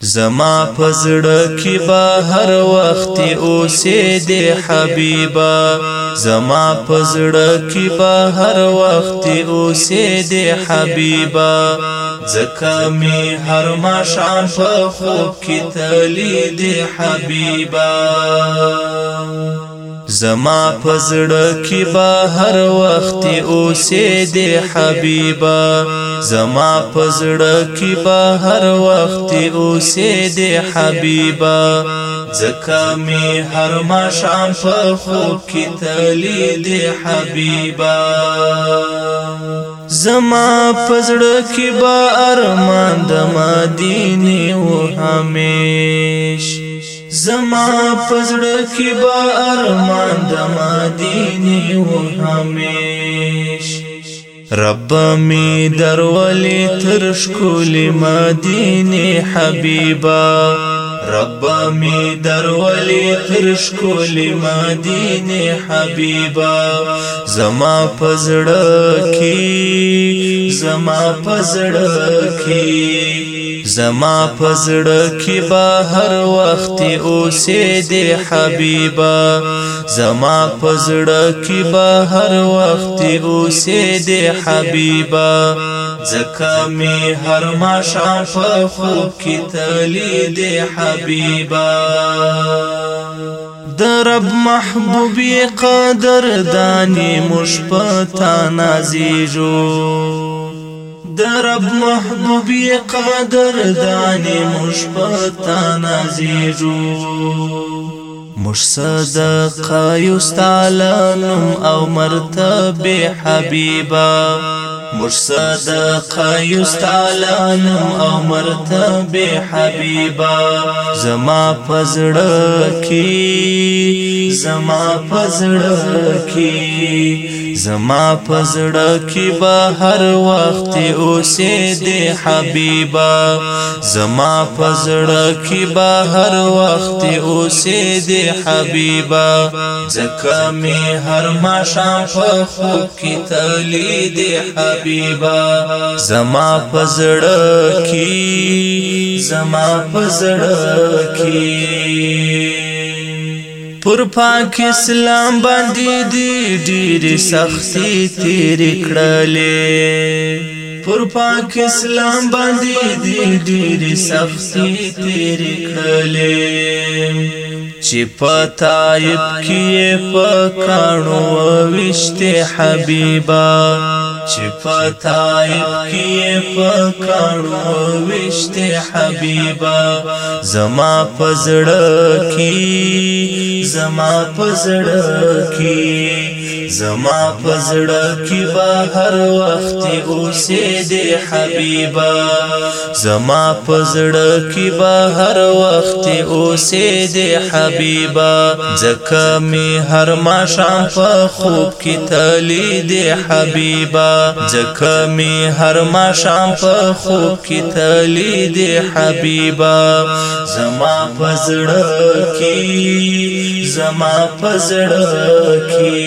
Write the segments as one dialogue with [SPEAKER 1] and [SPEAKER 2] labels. [SPEAKER 1] زما پزړه کې به هر وخت اوسې دې حبيبا زما پزړه کې به هر وخت اوسې دې حبيبا زکه می هر ما شام په خوب کې تلې دې حبيبا زما پزړه کې به هر وخت اوسې دې حبيبا زما پزړه کی به هر وخت اوسې دې حبیبا زکه می هر ما شام په خوب کې تلی دې حبیبا زما پزړه کې به ارمان د مدینه و همیش زما پزړه کې به ارمان د مدینه و همیش رب می درولې تر شکول مدینه حبیبا رب می درولی ترش کولی مدینه حبیبا زما پزړه کی زما پزړه کی زما پزړه کی با هر وخت اوسه دی حبیبا زما پزړه کی با هر وخت اوسه دی حبیبا زکه می هر ما شاف خوب کی تلی دی حبیبا درب محبوب قدر دانی مشپتا نازیجو درب محبوب قدر دانی مشپتا نازیجو مش صدقه یستعلنم او مرتبه حبیبا مش صدقه یستعلانم او مرتب حبیبا زما پزړه کی زما پزړه کی زما پزړه کې به هر وخت اوسې دې حبيبا زما پزړه کې به هر وخت اوسې دې حبيبا ځکه مې هر ما شام په خوب کې تلې دې حبيبا زما پزړه کې زما پزړه کې پر پاک اسلام باندې دی ډېر سختي تیر کړلې پر پاک اسلام باندې دی ډېر سختي تیر کړلې چې پتایب کې پکانو وشته حبیبا چې پتایب کې پکانو وشته حبیبا زما پزړه کې زما پزړه کې زما پزړه کې به هر وخت اوسې دې حبيبا زما پزړه کې به هر وخت اوسې دې حبيبا ځکه می هر ما شام په خوب کې تلي دې حبيبا ځکه می هر ما شام په خوب کې تلي دې حبيبا زما پزړه کې زما پزړه کې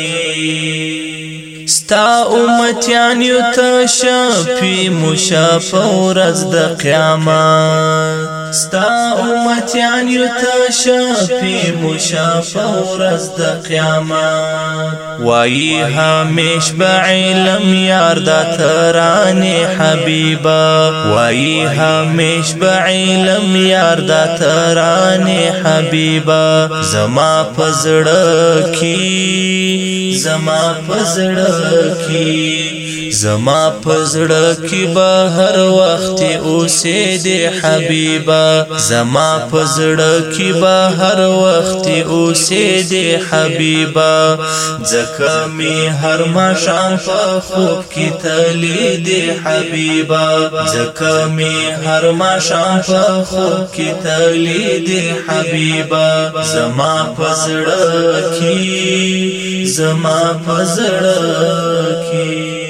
[SPEAKER 1] ستا امتیان یو ته شفی مشافه ورځ د قیامت ستا امتیان یو تا شفی مشافه ورز د قیامت وای همیش با علم یار دا تران حبیبا وای همیش با علم یار دا تران حبیبا زما پزړه کی زما پزړه کی زما پزړه کې به هر وخت اوسې دې حبيبا زما پزړه کې به هر وخت اوسې دې حبيبا ځکه می هر ما شان په خوب کې تلې دې حبيبا ځکه می هر ما شان په خوب کې تلې دې حبيبا زما پزړه کې زما پزړه کې